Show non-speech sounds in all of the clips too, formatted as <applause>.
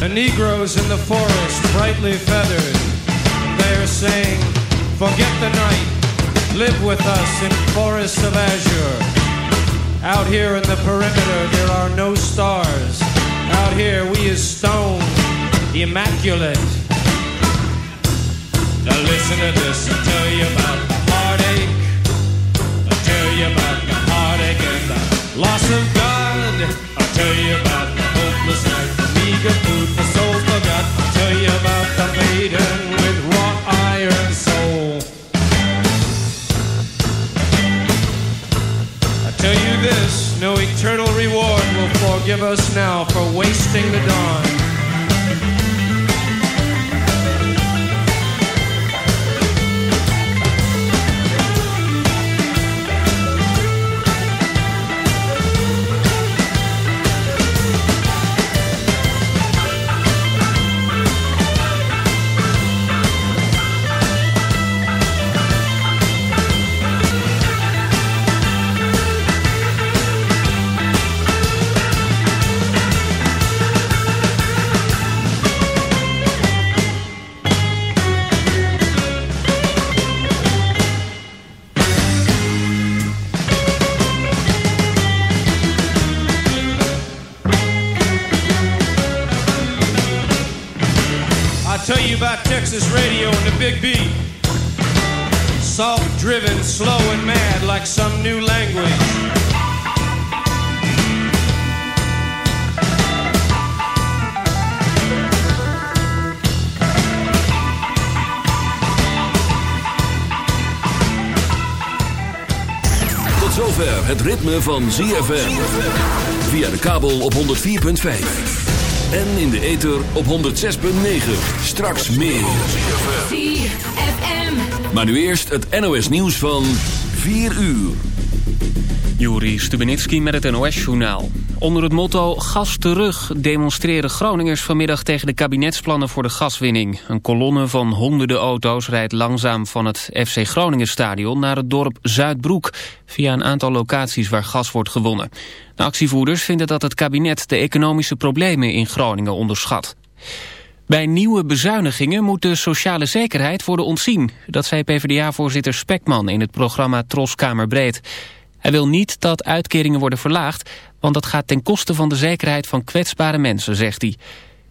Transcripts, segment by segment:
The Negroes in the forest, brightly feathered, they are saying, Forget the night, live with us in forests of azure. Out here in the perimeter, there are no stars. Out here, we is stone, immaculate. Now listen to this, I'll tell you about the heartache. I'll tell you about the heartache and the loss of God. I'll tell you about the hopeless night, the meager food eternal reward will forgive us now for wasting the dawn. Tell Texas radio and the big beat. Soft driven, slow and mad like some new language. Tot zover het ritme van ZFM. Via de kabel op 104.5. En in de ether op 106.9. Straks meer. ZFM. Maar nu eerst het NOS nieuws van 4 uur. Juri Stubenitski met het NOS-journaal. Onder het motto Gas terug demonstreren Groningers vanmiddag tegen de kabinetsplannen voor de gaswinning. Een kolonne van honderden auto's rijdt langzaam van het FC Groningen stadion naar het dorp Zuidbroek, via een aantal locaties waar gas wordt gewonnen. De actievoerders vinden dat het kabinet de economische problemen in Groningen onderschat. Bij nieuwe bezuinigingen moet de sociale zekerheid worden ontzien. Dat zei PvdA-voorzitter Spekman in het programma Troskamerbreed. Hij wil niet dat uitkeringen worden verlaagd, want dat gaat ten koste van de zekerheid van kwetsbare mensen, zegt hij.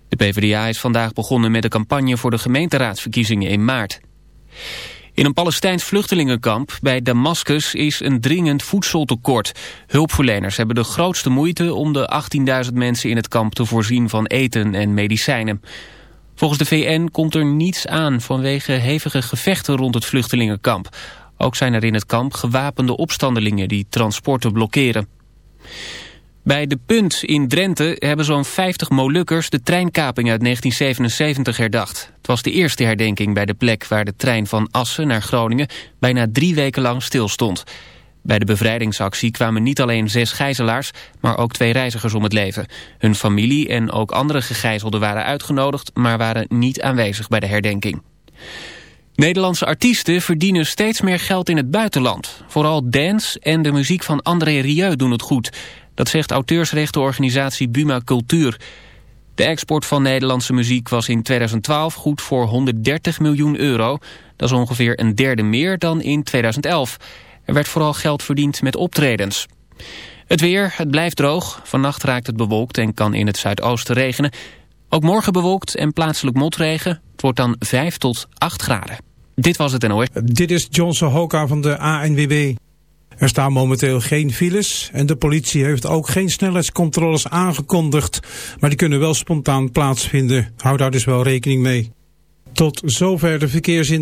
De PvdA is vandaag begonnen met de campagne voor de gemeenteraadsverkiezingen in maart. In een Palestijns vluchtelingenkamp bij Damascus is een dringend voedseltekort. Hulpverleners hebben de grootste moeite om de 18.000 mensen in het kamp te voorzien van eten en medicijnen. Volgens de VN komt er niets aan vanwege hevige gevechten rond het vluchtelingenkamp. Ook zijn er in het kamp gewapende opstandelingen die transporten blokkeren. Bij De Punt in Drenthe hebben zo'n 50 Molukkers de treinkaping uit 1977 herdacht. Het was de eerste herdenking bij de plek waar de trein van Assen naar Groningen bijna drie weken lang stilstond. Bij de bevrijdingsactie kwamen niet alleen zes gijzelaars, maar ook twee reizigers om het leven. Hun familie en ook andere gegijzelden waren uitgenodigd, maar waren niet aanwezig bij de herdenking. Nederlandse artiesten verdienen steeds meer geld in het buitenland. Vooral dance en de muziek van André Rieu doen het goed. Dat zegt auteursrechtenorganisatie Buma Cultuur. De export van Nederlandse muziek was in 2012 goed voor 130 miljoen euro. Dat is ongeveer een derde meer dan in 2011. Er werd vooral geld verdiend met optredens. Het weer, het blijft droog. Vannacht raakt het bewolkt en kan in het zuidoosten regenen. Ook morgen bewolkt en plaatselijk motregen. Het wordt dan 5 tot 8 graden. Dit was het NOS. Dit is Johnson Hoka van de ANWB. Er staan momenteel geen files en de politie heeft ook geen snelheidscontroles aangekondigd. Maar die kunnen wel spontaan plaatsvinden. Hou daar dus wel rekening mee. Tot zover de verkeersin.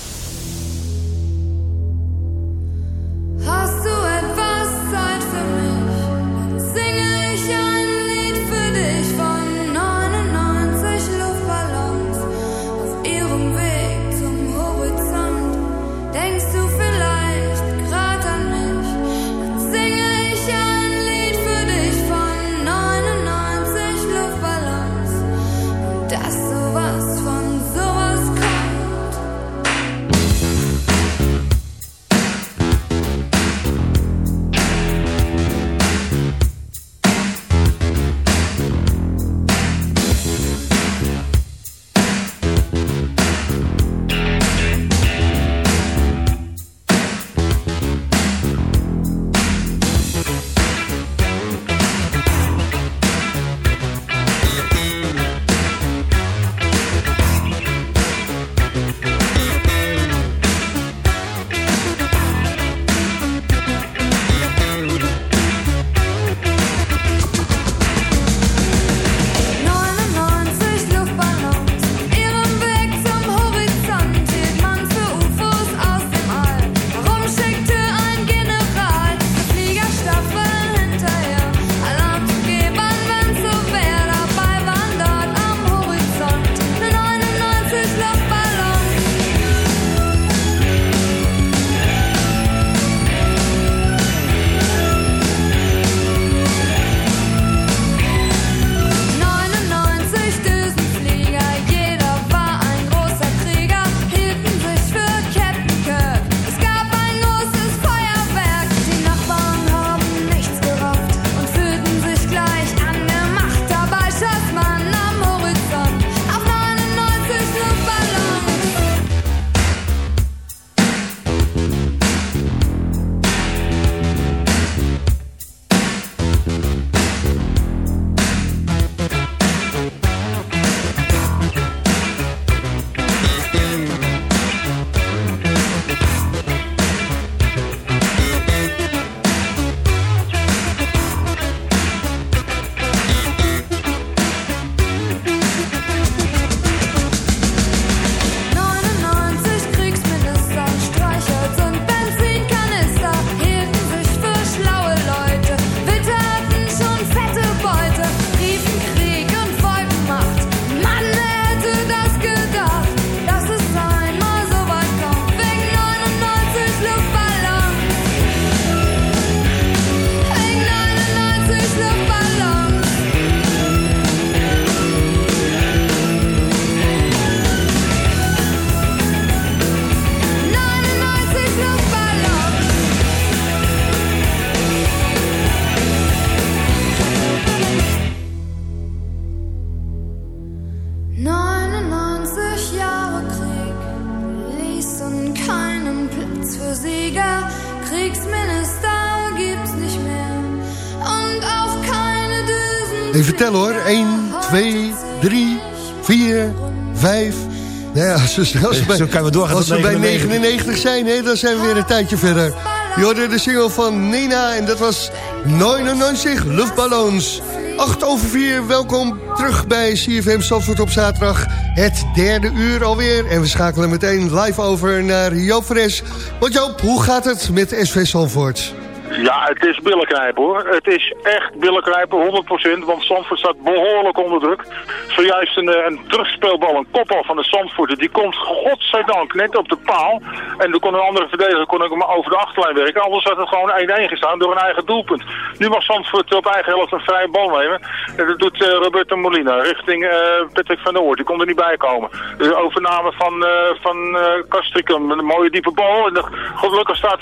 Ja, als we, bij, Zo kunnen we doorgaan als we bij 99. 99 zijn, hè, dan zijn we weer een tijdje verder. Je hoorde de single van Nina en dat was 99 Luftballons. 8 over 4, welkom terug bij CFM Zandvoort op zaterdag. Het derde uur alweer en we schakelen meteen live over naar Joop Fres. Want Joop, hoe gaat het met SV Zandvoort? Ja, het is billenknijpen hoor. Het is echt billenknijpen, 100%, want Zandvoort staat behoorlijk onder druk. Zojuist een, eh, een terugspeelbal, een kopbal van de Zandvoorter, die komt godzijdank net op de paal. En dan kon een andere verdediger kon ik hem over de achterlijn werken. Anders had het gewoon 1-1 gestaan door een eigen doelpunt. Nu mag Zandvoort op eigen helft een vrije bal nemen. En dat doet eh, Roberto Molina richting eh, Patrick van der Oort. Die kon er niet bij komen. De overname van, eh van Castricum, een mooie diepe bal. En de, gelukkig staat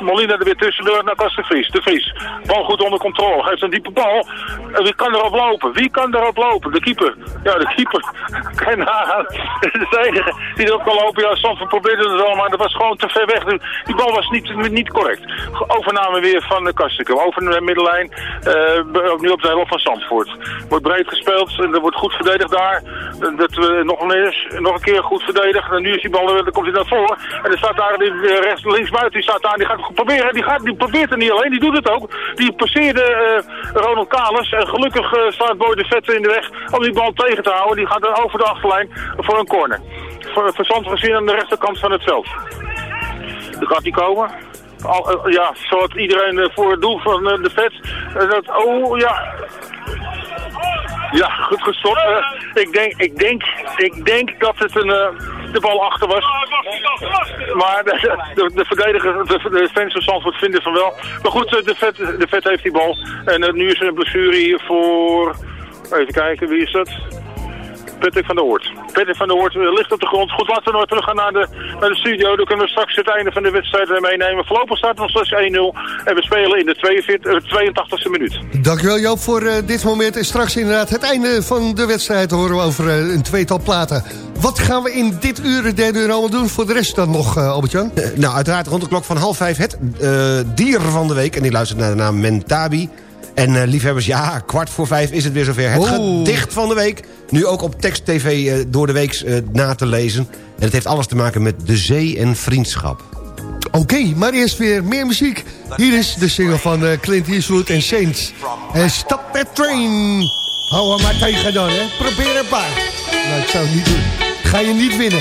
Molina er weer tussendoor Castricum Vries. De Vries. Bal goed onder controle. Geeft een diepe bal. En wie kan erop lopen? Wie kan erop lopen? De keeper. Ja, de keeper. <laughs> Je nagaan. <laughs> De enige die erop kan lopen. Ja, Zandvoort probeerde het wel, maar dat was gewoon te ver weg. Die- bal was niet, niet correct. Overname weer van de Castricum. Over de middenlijn. eh, ook nu op de helft van Zandvoort. Wordt breed gespeeld. En er wordt goed verdedigd daar. Eh, Dat we nog, eens, nog een keer goed verdedigen. En nu is die bal, dan komt hij naar voren. En er staat daar die, eh, rechts, links buiten. Die staat daar. Die gaat proberen. Die, gaat, die probeert niet alleen. Die doet het ook. Die passeerde eh, Ronald Kalis. En gelukkig eh, staat Boy de in de weg om die bal tegen te houden. Die gaat dan over de achterlijn voor een corner. Voor, Zandvoort gezien aan de rechterkant van het veld. Er gaat die komen. Eh, ja, zoals iedereen eh, voor het doel van de vet. dat, oh ja. Ja, goed gestopt. Eh, ik, denk, ik, denk, ik denk dat het een, eh, de bal achter was. Maar de, de, de verdediger, de, fans van Zandvoort vinden van wel. Maar goed, eh, de vet, de vet heeft die bal. En nu is er een blessure hier voor... Even kijken, wie is dat? Patrick van der Hoort. Patrick van der Hoort eh, ligt op de grond. Goed, laten we nog terug gaan naar de, naar de studio. Dan kunnen we straks het einde van de wedstrijd weer meenemen. Voorlopig staat het nog steeds 1-0. En we spelen in de 42, eh, 82e minuut. Dankjewel Joop voor eh, dit moment. En straks inderdaad het einde van de wedstrijd horen we over eh, een tweetal platen. Wat gaan we in dit uur, het derde uur allemaal doen voor de rest dan nog, eh, Albert-Jan? Eh, nou, uiteraard rond de klok van half vijf het eh, dier van de week. En die luistert naar de naam Mentabi. En eh, liefhebbers, ja, kwart voor vijf is het weer zover. Het Oh. gedicht van de week. Nu ook op tekst-tv eh, door de week eh, na te lezen. En het heeft alles te maken met de zee en vriendschap. Oké, maar eerst weer meer muziek. Hier is de single van eh, Clint Eastwood en Saints. En Stop That Train. Hou hem maar tegen dan, hè. Probeer een paar. Nou, ik zou het niet doen. Ga je niet winnen.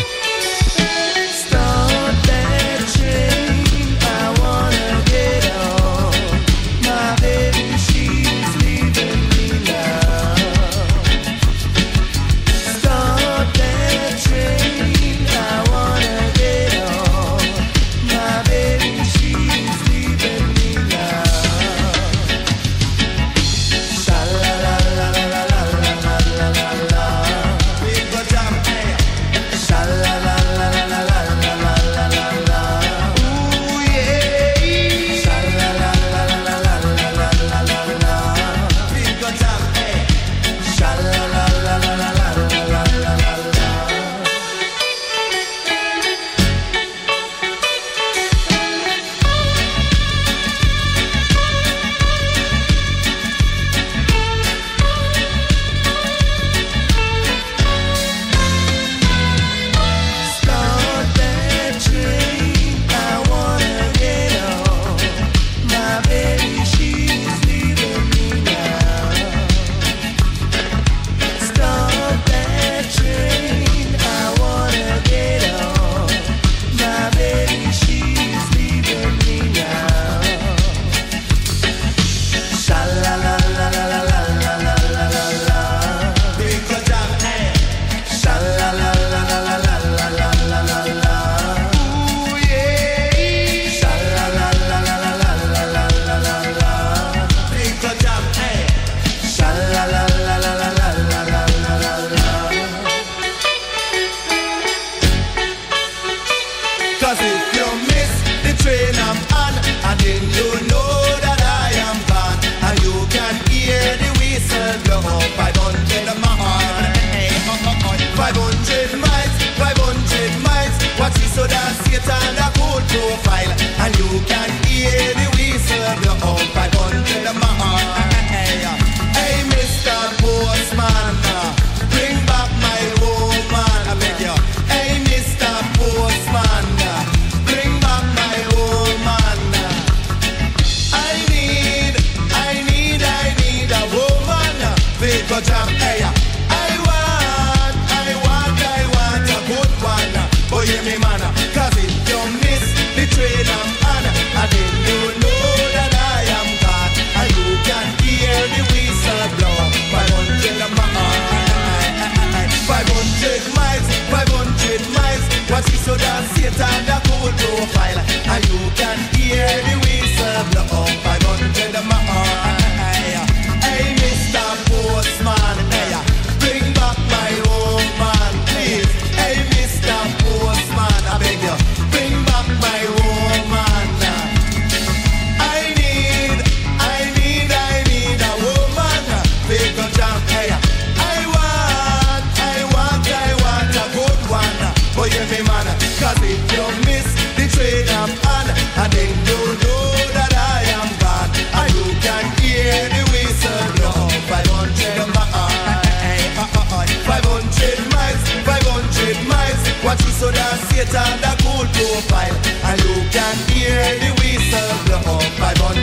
Profile, and you can hear the whistle blow. 500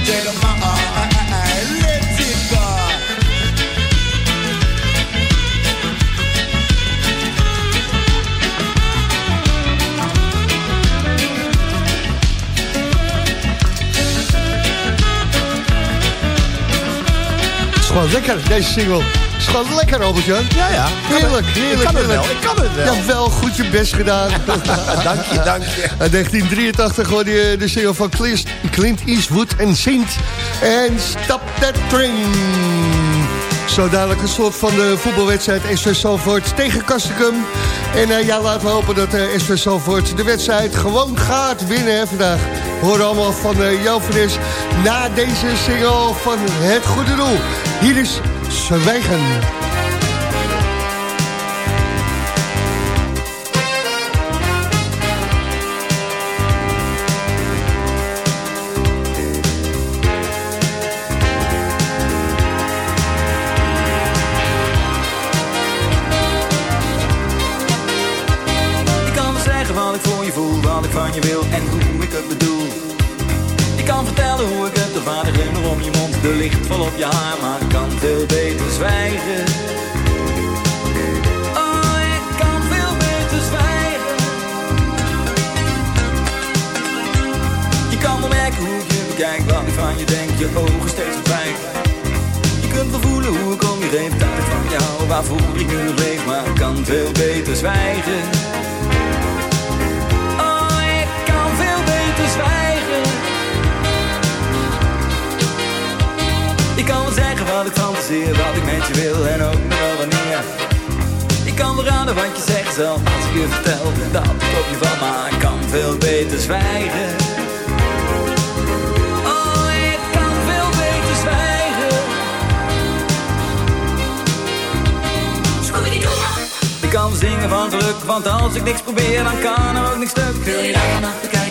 miles, let it go. Is gewoon lekker, deze single. Is gewoon lekker, Albert-Jan. Ja, ja. Heerlijk, heerlijk. Ik kan het wel, ik kan het wel. Ja, wel goed je best gedaan. <laughs> dank je, dank je. <laughs> In 1983 hoorde je de single van Clint, Eastwood en Sint. En Stop That Train. Zo dadelijk een slot van de voetbalwedstrijd SV Salvoort tegen Kastikum. En eh, ja, laten we hopen dat eh, SV Salvoort de wedstrijd gewoon gaat winnen hè, vandaag. We horen allemaal van uh, Jo van Nes na deze single van Het Goede Doel. Hier is ze weggen. Ik kan zeggen wat ik voor je voel, wat ik van je wil en hoe ik het bedoel. Ik kan vertellen hoe ik het de vader ging nog om je mond, de licht val op je haar maakt veel beter zwijgen. Oh, ik kan veel beter zwijgen. Je kan wel merken hoe je bekijk, wat ik van je denk, je ogen steeds verdwijgen. Je kunt wel voelen hoe ik om je geef, dat ik van jou, waarvoor ik nu leef, maar ik kan veel beter zwijgen. Ik fantaseer, wat ik met je wil en ook nog wel wanneer. Ik kan wel raden wat je zegt zelf als ik je vertel dat ik op je val, maar ik kan veel beter zwijgen. Oh, ik kan veel beter zwijgen. Ik kan zingen van geluk, want als ik niks probeer, dan kan er ook niks stuk. Wil je daar vannacht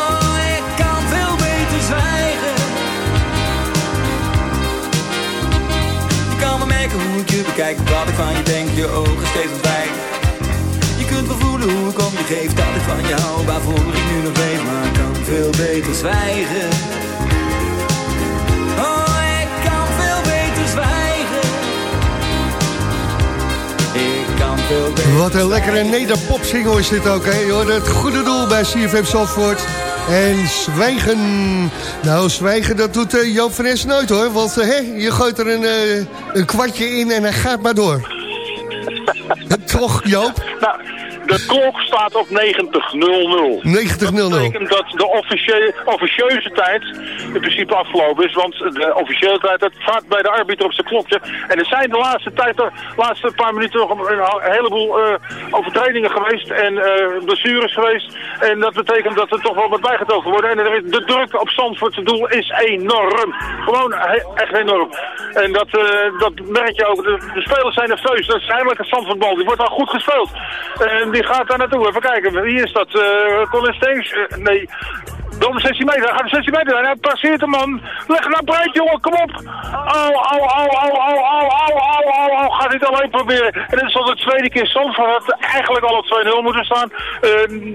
Oh, ik kan veel beter zwijgen. Je kan wel merken hoe ik je bekijk, wat ik van je denk, je ogen steeds ontwijken. Je kunt wel voelen hoe ik om je geef, dat ik van je hou, waarvoor ik nu nog leef, maar ik kan veel beter zwijgen. Wat een lekkere nederpop-single is dit ook, hè? Het goede doel bij CFM Zandvoort. En zwijgen. Nou, zwijgen, dat doet eh, Joop van nooit, hoor. Want eh, hè, je gooit er een, eh, een kwartje in en hij gaat maar door. <laughs> Toch, Joop? Nou, de klok staat op 90.00. 90.00. Dat betekent dat de officie officieuze tijd in principe afgelopen is. Want de officiële tijd, dat staat bij de arbiter op zijn klokje. En er zijn de laatste tijd, de laatste paar minuten nog een, heleboel eh, overtredingen geweest. En eh, blessures geweest. En dat betekent dat er toch wel wat bijgetogen wordt. En er is, de druk op Zandvoortse doel is enorm. Gewoon echt enorm. En dat, eh, dat merk je ook. De, de spelers zijn nerveus. Dat is eindelijk een Zandvoortbal. Die wordt al goed gespeeld. En die gaat daar naartoe. Even kijken. Wie is dat? eh Colin Steens? Eh, nee. De 16 meter. Hij gaat de 16 meter. Hij passeert de man. Leg nou breed, jongen. Kom op. Au, au, au, au, au, au, au, au, au, au. Gaat het alleen proberen. En dit is al de tweede keer. Zandvoort had eigenlijk al op 2-0 moeten staan. Eh,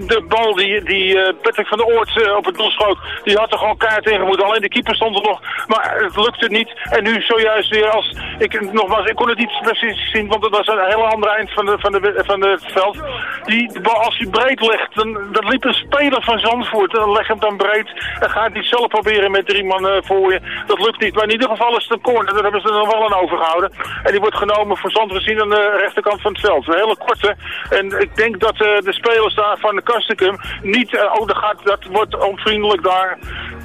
de bal die, die eh, Patrick van der Oort eh, op het doel schoot, die had er gewoon kaart tegen moeten. Alleen de keeper stond er nog, maar het lukte niet. En nu zojuist weer als, ik nogmaals, ik kon het niet precies zien, want het was een hele andere eind van, de, van, de, van het veld. Die bal, als hij breed legt, dan, dan liep een speler van Zandvoort. Dan leg hem breed en gaat hij zelf proberen met drie man eh, voor je. Dat lukt niet. Maar in ieder geval is het een corner. Daar hebben ze er nog wel aan overgehouden. En die wordt genomen voor Zandvoort gezien aan de rechterkant van het veld. Een hele korte. En ik denk dat eh, de spelers daar van de Kastikum niet... eh, oh, dat, gaat, dat wordt onvriendelijk daar.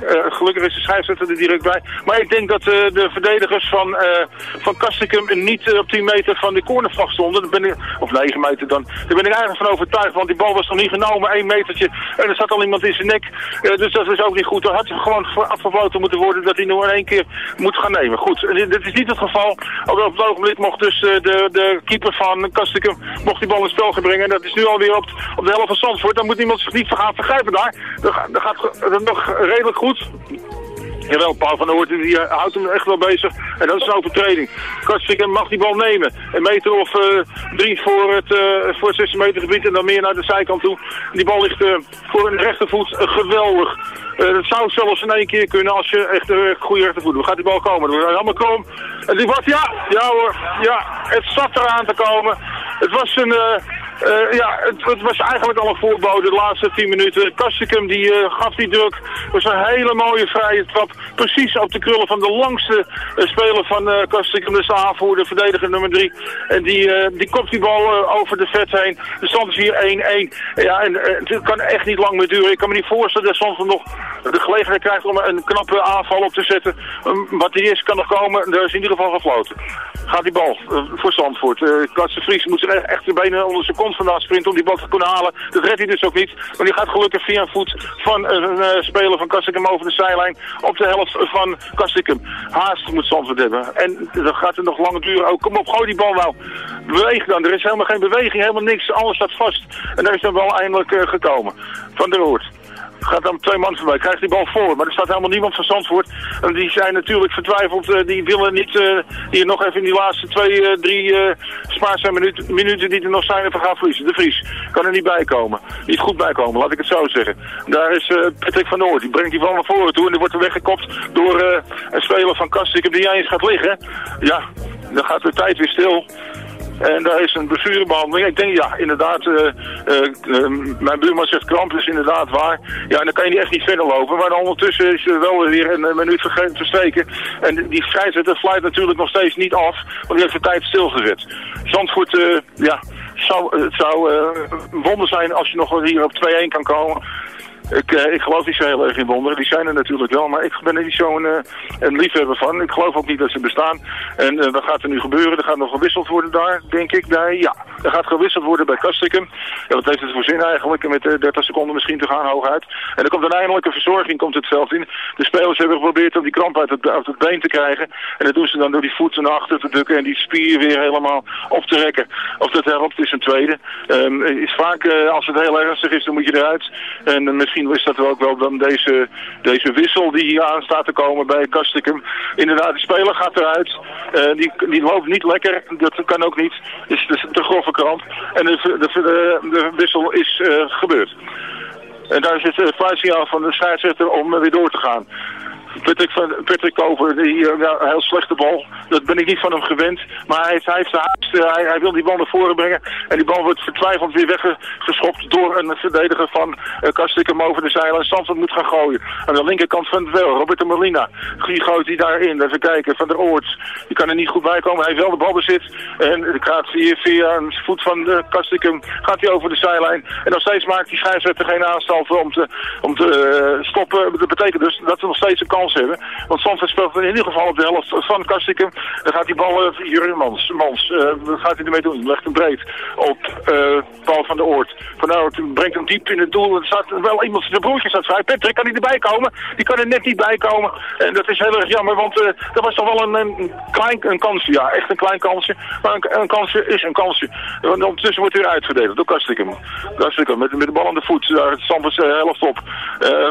Eh, gelukkig is de scheidsrechter er direct bij. Maar ik denk dat eh, de verdedigers van, eh van Kastikum niet op 10 meter van de cornervlag stonden. Ben of 9 meter dan. Daar ben ik eigenlijk van overtuigd. Want die bal was nog niet genomen. 1 metertje. En er zat al iemand in zijn nek. Dus dat is ook niet goed. Er had gewoon afgefloten moeten worden dat hij nog in één keer moet gaan nemen. Goed, dit, is niet het geval. Op, het ogenblik mocht dus de, de keeper van Kastikum mocht die bal in spel gaan brengen. En dat is nu alweer op, op de helft van Zandvoort. Dan moet niemand zich niet gaan vergrijpen daar. Dat, gaat- dat nog redelijk goed. Jawel, Paul van der Hoort die eh, houdt hem echt wel bezig. En dat is een overtreding. Kastikum mag die bal nemen. Een meter of eh, drie voor het, eh, voor het 16 meter gebied en dan meer naar de zijkant toe. Die bal ligt voor een rechtervoet geweldig. Dat zou zelfs in één keer kunnen als je echt een goede rechtervoet hebt. Gaat die bal komen? Dan wordt helemaal kom. En die wordt, ja, ja hoor, ja, het zat eraan te komen. Het was een... eh, ja, het, het was eigenlijk al een voorbode de laatste 10 minuten. Kastikum die eh, gaf die druk. Het was een hele mooie vrije trap. Precies op de krullen van de langste eh, speler van Kastikum. Dus de aanvoerder, verdediger nummer 3. En die, die kopt die bal over de vet heen. De stand is hier 1-1. Ja, en het kan echt niet lang meer duren. Ik kan me niet voorstellen dat soms nog de gelegenheid krijgt om een knappe aanval op te zetten. Um, wat die is kan nog komen. Er is in ieder geval gefloten. Gaat die bal eh, voor Zandvoort. Uh, Katse Vries moet zich echt, de benen onder zijn kont vandaan sprinten om die bal te kunnen halen. Dat redt hij dus ook niet. Maar die gaat gelukkig via een voet van een eh, speler van Kastikum over de zijlijn op de helft van Kastikum. Haast moet Zandvoort hebben. En dan gaat het nog langer duren. ook. kom op, gooi die bal nou. Beweeg dan. Er is helemaal geen beweging, helemaal niks. Alles staat vast. En daar is dan wel eindelijk eh, gekomen. Van der Hoort. Gaat dan twee man voorbij, krijgt die bal voor. Maar er staat helemaal niemand van Zandvoort. En die zijn natuurlijk vertwijfeld. eh, die willen niet eh, hier nog even in die laatste twee, eh, drie spaarzame minuten, minuten die er nog zijn even gaan verliezen. De Vries kan er niet bij komen. Niet goed bij komen, laat ik het zo zeggen. Daar is Patrick van Noord. Die brengt die bal naar voren toe. En die wordt er weggekopt door een speler van Kastikum die eens gaat liggen. Ja, dan gaat de tijd weer stil. En daar is een blessurebehandeling. Ik denk, ja, inderdaad, eh, eh, mijn buurman zegt kramp is inderdaad waar. Ja, en dan kan je echt niet verder lopen. Maar ondertussen is er wel weer een, minuut verstreken. En die scheidsrechter fluit natuurlijk nog steeds niet af, want die heeft de tijd stilgezet. Zandvoort, ja, zou, het zou een wonder zijn als je nog hier op 2-1 kan komen. Ik, eh, ik geloof niet zo heel erg in wonderen. Die zijn er natuurlijk wel, maar ik ben er niet zo'n eh, een liefhebber van. Ik geloof ook niet dat ze bestaan. En eh, wat gaat er nu gebeuren? Er gaat nog gewisseld worden daar, denk ik. Nee, ja, er gaat gewisseld worden bij Kastikum. Ja, wat heeft het voor zin eigenlijk? Met eh, 30 seconden misschien te gaan hooguit. En er komt een eindelijke verzorging komt het veld in. De spelers hebben geprobeerd om die kramp uit het, het been te krijgen. En dat doen ze dan door die voeten naar achter te dukken en die spier weer helemaal op te rekken. Of dat helpt is een tweede. Ehm, is vaak, als het heel ernstig is, dan moet je eruit. En misschien is dat ook wel dan deze, deze wissel die hier aan staat te komen bij Kastikum. Inderdaad, de speler gaat eruit. Eh, die, die loopt niet lekker. Dat kan ook niet. Het is, te grove kramp. En de, de, de, de wissel is eh, gebeurd. En daar zit het fluitsignaal van de scheidsrechter om eh, weer door te gaan. Patrick, van, Patrick Kover, die, eh, een heel slechte bal. Dat ben ik niet van hem gewend. Maar hij, heeft, hij, heeft de haast, eh, hij, hij wil die bal naar voren brengen. En die bal wordt vertwijfeld weer weggeschopt door een verdediger van uh, over de zeilen. En moet gaan gooien. Aan de linkerkant van het wel. Roberto Molina. Die gooit hij daarin. Even kijken. Van der Oort. Die kan er niet goed bij komen. Hij heeft wel de balbezit. En het gaat via, via een voet van de Kastikum. Gaat hij over de zijlijn. En nog steeds maakt die scheidsrechter geen aanstalten om te, om te stoppen. Dat betekent dus dat we nog steeds een kans Want Zandvoort speelt in ieder geval op de helft van Kastikum. Dan gaat die bal, uh, Jurgen Mans, Mans eh, gaat hij ermee doen? Legt hem breed op eh, Paul van der Oort. Van der Oort brengt hem diep in het doel. Er staat wel iemand, zijn broertje staat vrij. Patrick, kan hij erbij komen? Die kan er net niet bij komen. En dat is heel erg jammer, want dat was toch wel een, klein een kansje. Ja, echt een klein kansje. Maar een, een kansje is een kansje. Want ondertussen wordt hij uitgedeeld door Kastikum. Kastikum met, met de bal aan de voet. Daar het uh, helft op.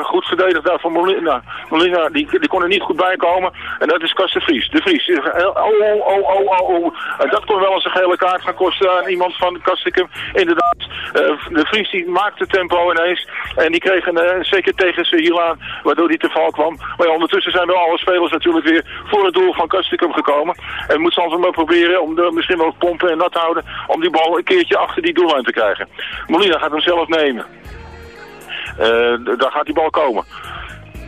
Goed verdedigd daar van Molina. Molina die die, die kon er niet goed bij komen. En dat is Kas de Vries. De Vries. Oh, oh, oh, oh, oh, oh. Dat kon wel eens een gele kaart gaan kosten aan iemand van Kastikum. Inderdaad, eh, de Vries die maakte tempo ineens. En die kreeg een, eh, zeker tegen Sehil aan, waardoor die te val kwam. Maar ja, ondertussen zijn wel alle spelers natuurlijk weer voor het doel van Kastikum gekomen. En moet Zandvoort maar proberen om de, misschien wel pompen en nat houden. Om die bal een keertje achter die doellijn te krijgen. Molina gaat hem zelf nemen. Eh, daar gaat die bal komen.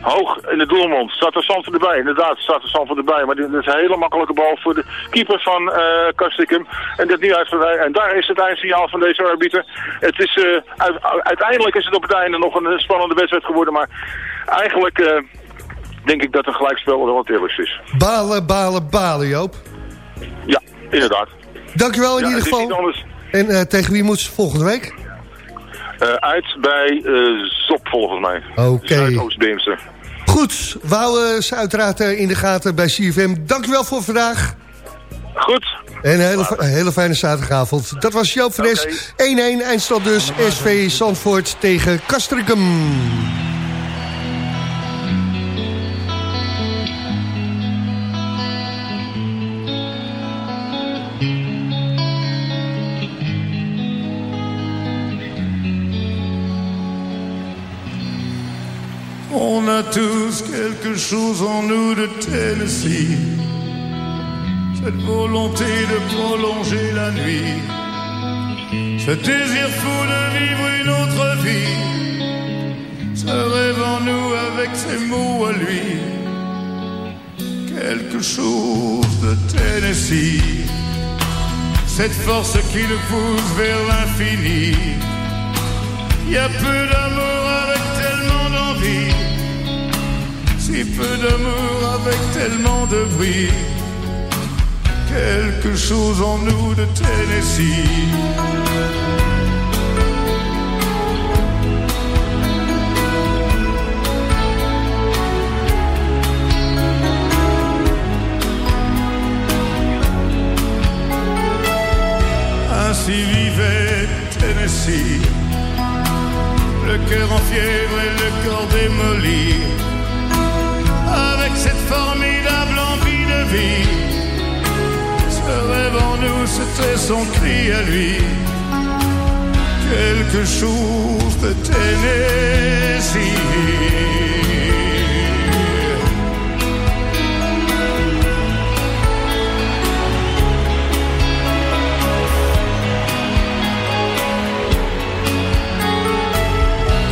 Hoog in de doelmond. Staat er Zandvoort erbij. Inderdaad, staat er Zandvoort erbij. Maar dit is een hele makkelijke bal voor de keeper van eh Kastikum. En dat niet uitverwij. En daar is het eindsignaal van deze arbiter. Het is, eh, uit- uiteindelijk is het op het einde nog een spannende wedstrijd geworden. Maar eigenlijk eh, denk ik dat een gelijkspel wel wat eerlijks is. Balen, balen, balen, Joop. Ja, inderdaad. Dankjewel in Ja, ieder geval. En tegen wie moet ze volgende week? Eh, uit bij eh, Zop volgens mij. Oké. Zuidoost-Beemster. Goed, we houden ze uiteraard eh, in de gaten bij CFM. Dankjewel voor vandaag. Goed. En een hele, een hele fijne zaterdagavond. Dat was Joop van Es. 1-1, eindstand dus. SV Zandvoort tegen Castricum. Quelque chose en nous de Tennessee. Cette volonté de prolonger la nuit. Ce désir fou de vivre une autre vie. Ce rêve en nous avec ses mots à lui. Quelque chose de Tennessee. Cette force qui nous pousse vers l'infini. Il y a peu d'amour Si peu d'amour avec tellement de bruit. Quelque chose en nous de Tennessee. Ainsi vivait Tennessee le cœur en fièvre et le corps démoli, cette formidable envie de vie. Ce rêve en nous, c'était son cri à lui, quelque chose de Tennessee.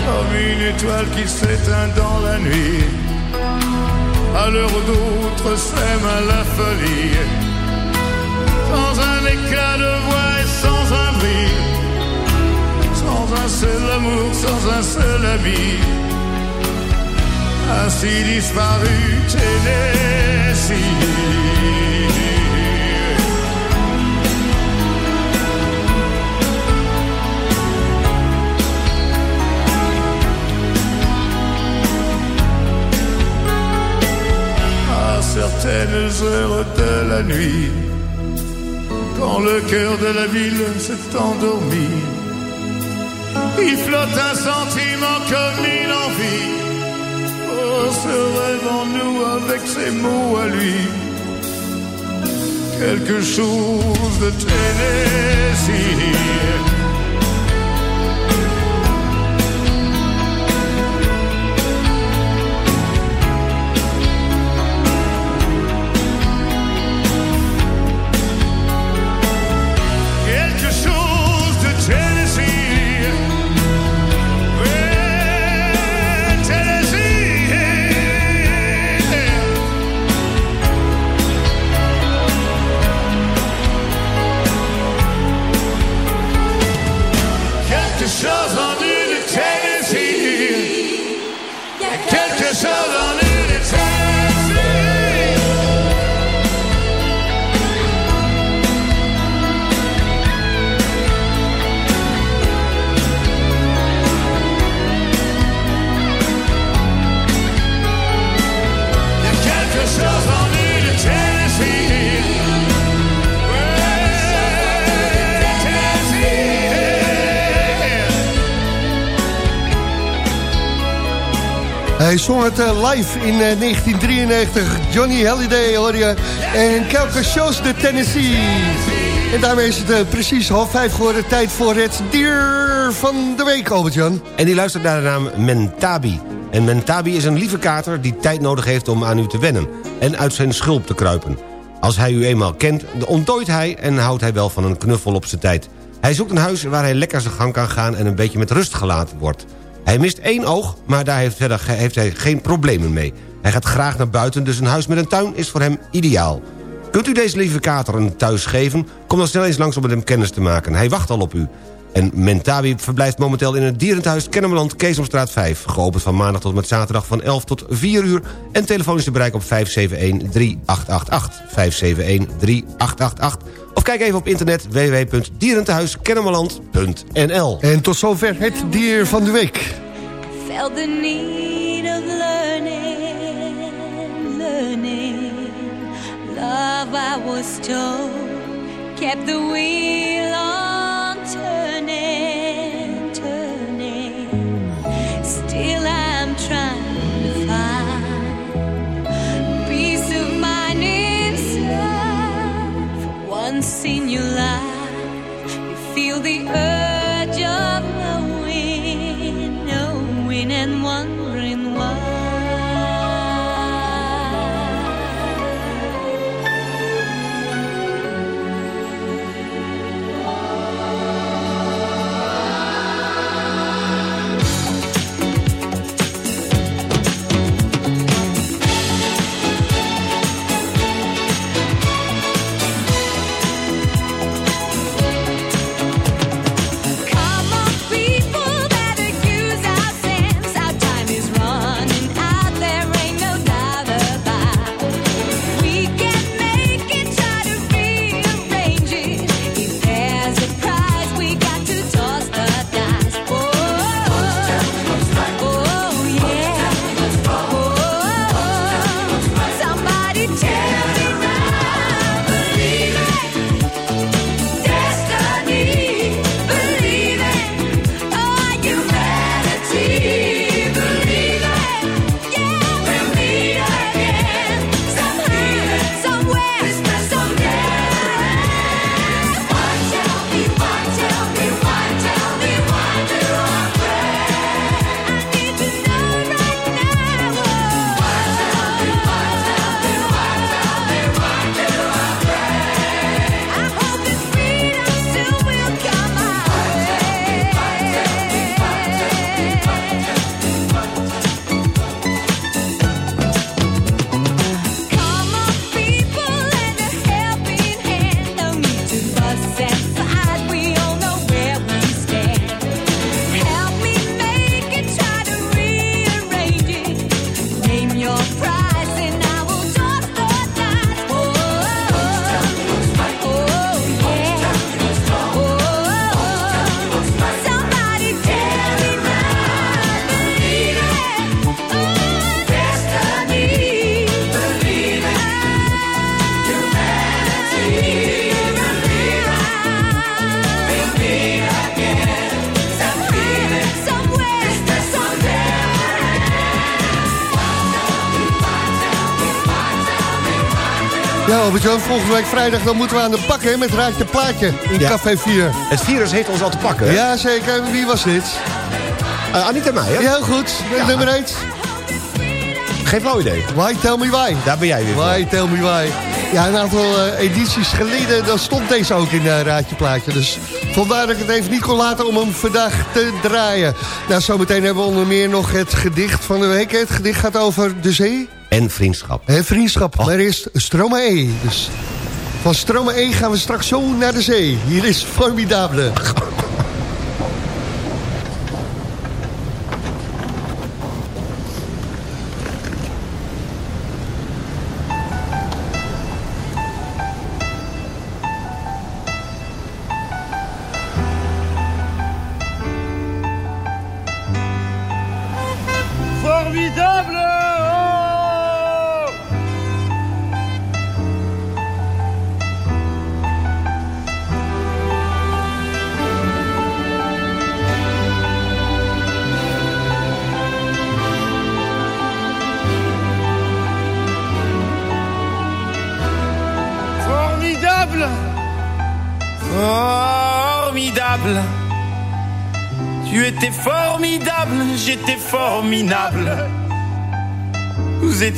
comme une étoile qui s'éteint dans la nuit, à l'heure où d'autres s'aiment à la folie, sans un éclat de voix et sans un bruit, sans un seul amour, sans un seul ami, ainsi disparu Tennessee. Certaines heures de la nuit, quand le cœur de la ville s'est endormi, il flotte un sentiment comme une envie. Oh, ce rêve en nous avec ses mots à lui, quelque chose de Tennessee. Hij zong het eh, live in eh, 1993. Johnny Halliday hoor je. En Kelke Shows de Tennessee. En daarmee is het eh, precies half vijf geworden. Tijd voor het dier van de week, Albert-Jan. En die luistert naar de naam Mentabi. En Mentabi is een lieve kater die tijd nodig heeft om aan u te wennen... en uit zijn schulp te kruipen. Als hij u eenmaal kent, ontdooit hij en houdt hij wel van een knuffel op zijn tijd. Hij zoekt een huis waar hij lekker zijn gang kan gaan... en een beetje met rust gelaten wordt. Hij mist één oog, maar daar heeft, verder, heeft hij geen problemen mee. Hij gaat graag naar buiten, dus een huis met een tuin is voor hem ideaal. Kunt u deze lieve kater een thuis geven? Kom dan snel eens langs om met hem kennis te maken. Hij wacht al op u. En Mentabi verblijft momenteel in het dierenthuis Kennemerland Keesomstraat 5. Geopend van maandag tot met zaterdag van 11 tot 4 uur. En telefonisch te bereiken op 571-3888. 571-3888. Of kijk even op internet www.dierentehuiskennemerland.nl En tot zover het dier van de week. Felt the need of learning, learning. Love, I was told, kept the wheel on Once in your life, you feel the urge of knowing, knowing and Ja, Albert-Jan, volgende week vrijdag dan moeten we aan de bak hè, met Raadje Plaatje in Ja. Café 4. Het virus heeft ons al te pakken. hè? Ja, zeker. Wie was dit? Eh, Anita Meijer. Ja, heel goed. Nummer 1. Geen flauw idee. Why Tell Me Why. Daar ben jij weer. Why Tell Me Why. Ja, een aantal eh, edities geleden dan stond deze ook in uh, Raadje Plaatje. Dus vandaar dat ik het even niet kon laten om hem vandaag te draaien. Nou, zometeen hebben we onder meer nog het gedicht van de week. Het gedicht gaat over de zee. En vriendschap. En vriendschap. Maar eerst Stromae. Dus van Stromae gaan we straks zo naar de zee. Hier is. Formidable <laughs>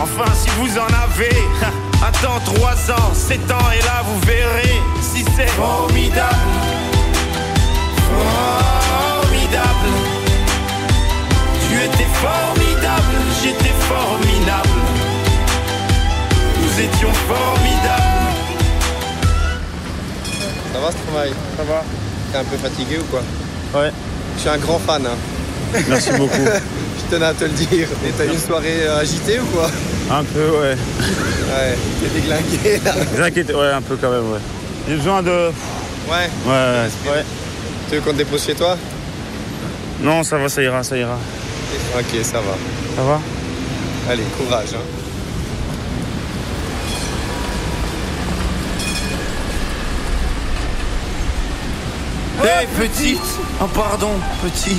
Enfin si vous en avez. Attends 3 ans, 7 ans et là vous verrez si c'est formidable. Formidable. Tu étais formidable, j'étais formidable. Nous étions formidables. Ça va ce travail Ça va. T'es un peu fatigué ou quoi? Ouais. Je suis un grand fan. hein. Merci beaucoup. <laughs> Tenais à te le dire. Et t'as eu une soirée euh, agitée ou quoi? Un peu, ouais. Ouais, t'es déglingué là. T'inquiète, ouais, un peu quand même, ouais. J'ai besoin de... Ouais. Ouais, ouais. ouais. Tu veux qu'on te dépose chez toi? Non, ça va, ça ira, ça ira. Ok, ça va. Ça va? Allez, courage. Hein. Hé petite, oh pardon petit,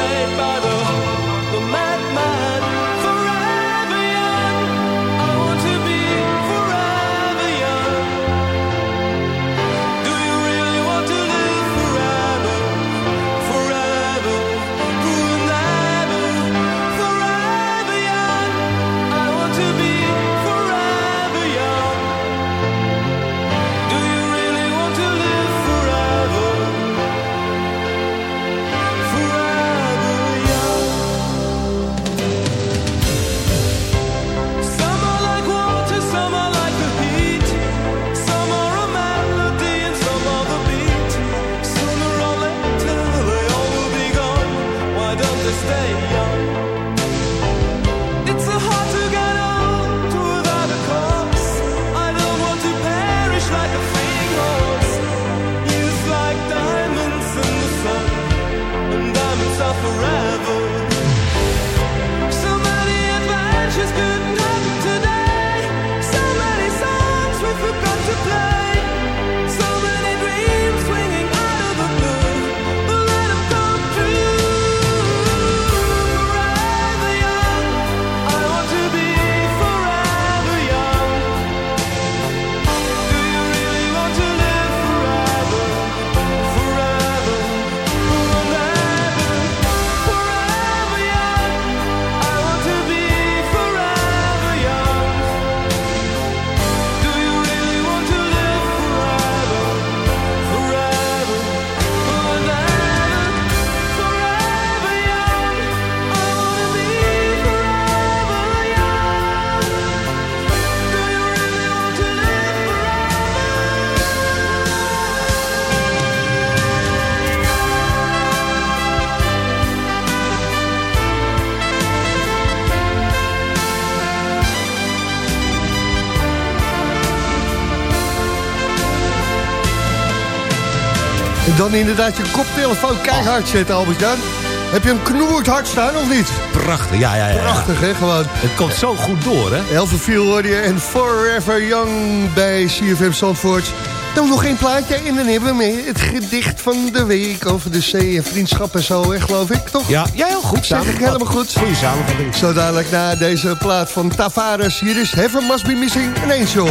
The music's played by the, the dan inderdaad je koptelefoon keihard oh. zetten, Albert-Jan. Heb je een knoerd hard staan of niet? Prachtig, ja, ja, ja. Prachtig, hè, gewoon. Het komt zo goed door, hè. Heel veel hoor je en Forever Young bij CFM Zandvoort. Dan nog geen plaatje en dan hebben we het gedicht van de week over de zee en vriendschap en zo, hè, geloof ik, toch? Ja, ja heel goed. Zeg ik helemaal goed. Goeie samenvatting. Zo dadelijk na deze plaat van Tavares. Hier is Heaven Must Be Missing, een angel.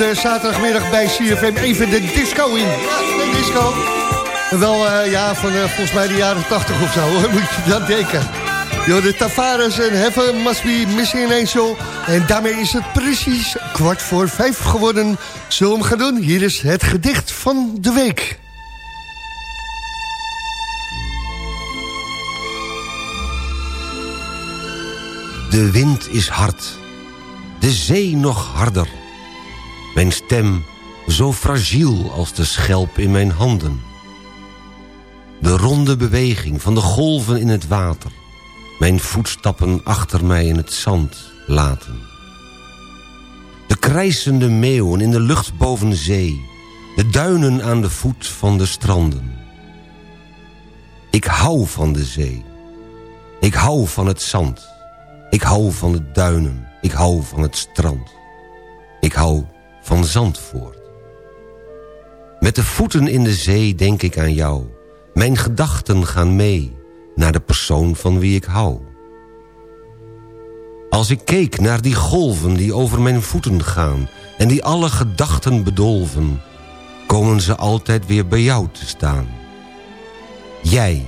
de zaterdagmiddag bij CFM even de disco in. Ja, de disco. Wel, eh, ja, van eh, volgens mij de jaren 80 of zo, <laughs> moet je dat denken. Yo, de Tavares en Heaven Must Be Missing an Angel. En daarmee is het precies kwart voor vijf geworden. Zullen we hem gaan doen? Hier is het gedicht van de week. De wind is hard, de zee nog harder. Mijn stem zo fragiel als de schelp in mijn handen. De ronde beweging van de golven in het water. Mijn voetstappen achter mij in het zand laten. De krijsende meeuwen in de lucht boven zee. De duinen aan de voet van de stranden. Ik hou van de zee. Ik hou van het zand. Ik hou van de duinen. Ik hou van het strand. Ik hou van Zandvoort. Met de voeten in de zee denk ik aan jou. Mijn gedachten gaan mee naar de persoon van wie ik hou. Als ik keek naar die golven die over mijn voeten gaan... en die alle gedachten bedolven... komen ze altijd weer bij jou te staan. Jij,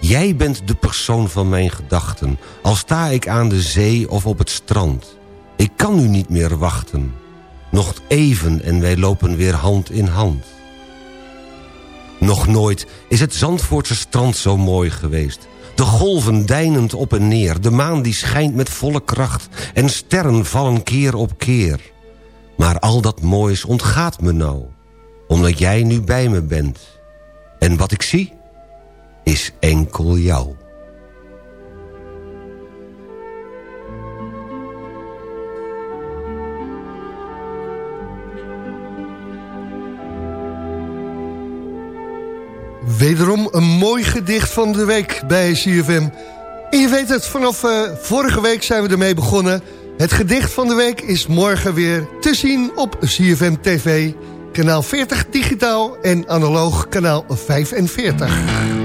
jij bent de persoon van mijn gedachten... al sta ik aan de zee of op het strand. Ik kan nu niet meer wachten. Nog even en wij lopen weer hand in hand. Nog nooit is het Zandvoortse strand zo mooi geweest. De golven deinend op en neer, de maan die schijnt met volle kracht... en sterren vallen keer op keer. Maar al dat moois ontgaat me nou, omdat jij nu bij me bent. En wat ik zie, is enkel jou. Wederom een mooi gedicht van de week bij CFM. En je weet het, vanaf eh, vorige week zijn we ermee begonnen. Het gedicht van de week is morgen weer te zien op CFM TV. Kanaal 40 digitaal en analoog kanaal 45.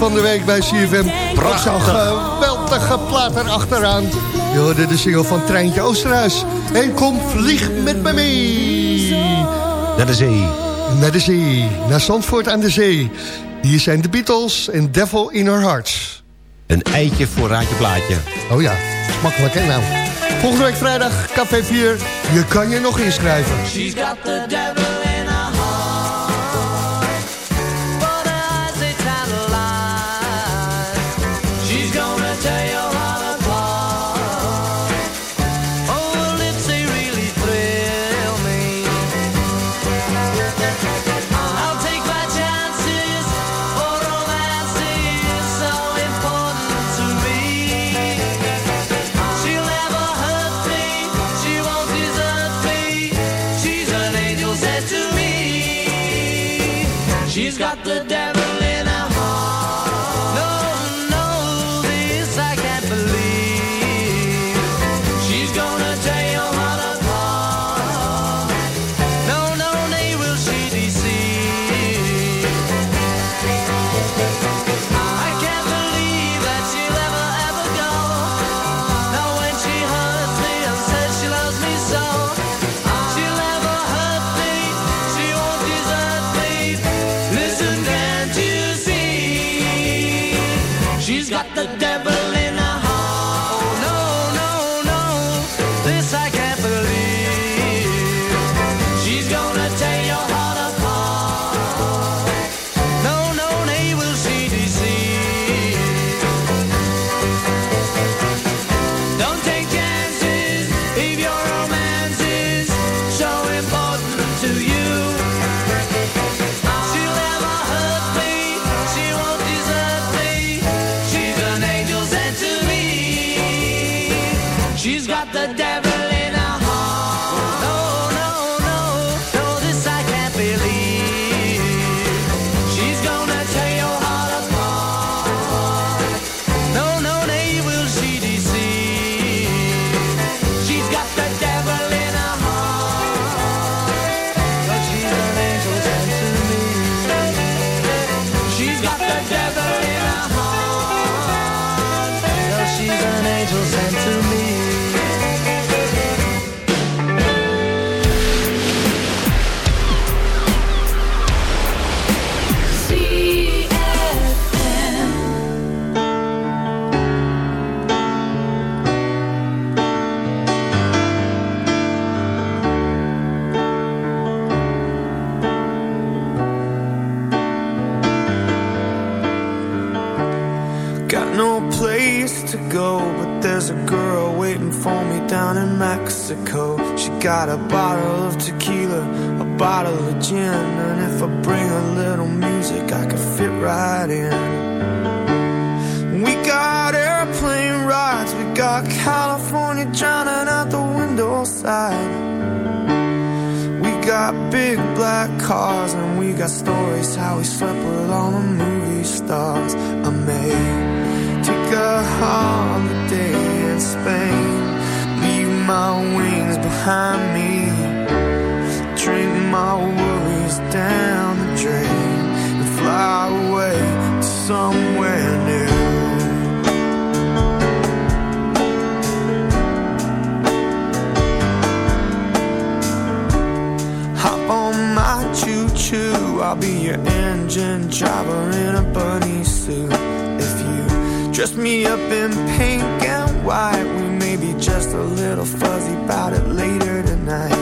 Van de week bij CFM. Prachtig. Zo'n geweldige plaat erachteraan. Je hoorde de single van Treintje Oosterhuis. En kom, vlieg met me mee. Naar de zee. Naar de zee. Naar Zandvoort aan de zee. Hier zijn de Beatles en Devil in Her Hearts. Een eitje voor Raadje Plaatje. Oh ja, makkelijk hè nou. Volgende week vrijdag, Café 4. Je kan je nog inschrijven. She's got the devil Got no place to go, but there's a girl waiting for me down in Mexico. She got a bottle of tequila, a bottle of gin, and if I bring a little music, I could fit right in. We got airplane rides, we got California drowning out the window side. We got big black cars and we got stories how we slept with all the movie stars. I holiday in Spain, leave my wings behind me, drink my worries down the drain, and fly away to somewhere new. Hop on my choo-choo. I'll be your engine driver in a bunny suit dress me up in pink and white. We may be just a little fuzzy about it later tonight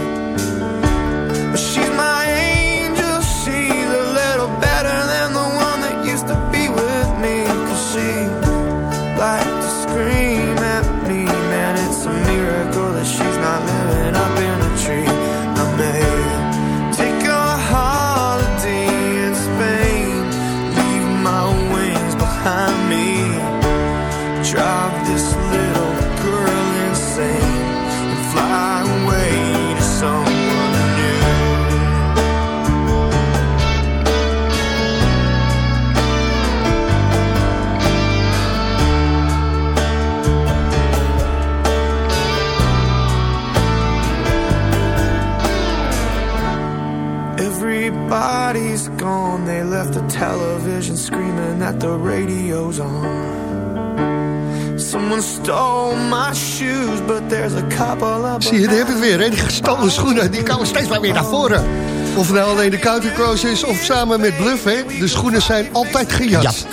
television screaming that the radio's on. Someone stole my shoes, but there's a couple of Zie je, daar heb je het weer, hè? Die gestolen schoenen, die komen steeds maar weer naar voren. Of het nou alleen de County Crows is of samen met Bluff, hè? De schoenen zijn altijd gejat.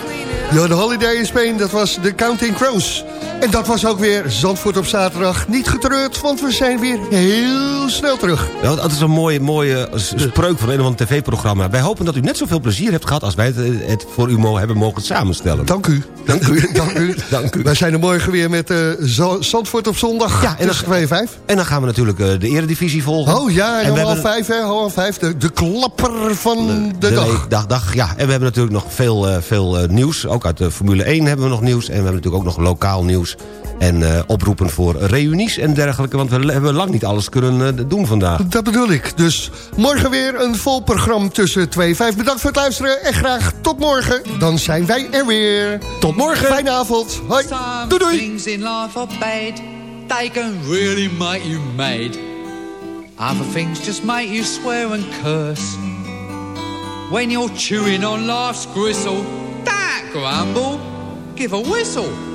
Ja, de Holiday in Spain, dat was de Counting Crows. En dat was ook weer Zandvoort op zaterdag. Niet getreurd, want we zijn weer heel snel terug. Ja, dat is een mooie, mooie spreuk van een of ander tv-programma. Wij hopen dat u net zoveel plezier hebt gehad... als wij het, het voor u hebben mogen samenstellen. Dank u. <laughs> Dank u. Dank u. <laughs> Dank u. Wij zijn er morgen weer met eh, Zandvoort op zondag. Ja, en tussen 2 en 5. En dan gaan we natuurlijk eh, de eredivisie volgen. Oh ja, en, half hebben- vijf, hè? Half vijf, de, de klapper van de, dag. dag, dag. Ja, en we hebben natuurlijk nog veel, eh, veel eh, nieuws. Ook uit de Formule 1 hebben we nog nieuws. En we hebben natuurlijk ook nog lokaal nieuws. En eh, oproepen voor reunies en dergelijke. Want we hebben lang niet alles kunnen eh, doen vandaag. Dat bedoel ik. Dus morgen weer een vol programma tussen 2 en 5. Bedankt voor het luisteren en graag tot morgen. Dan zijn wij er weer. Tot morgen. Fijne avond. Hoi. Doei doei. things in life are bad. They can really make you mad. Other things just make you swear and curse. When you're chewing on life's gristle, that grumble, give a whistle.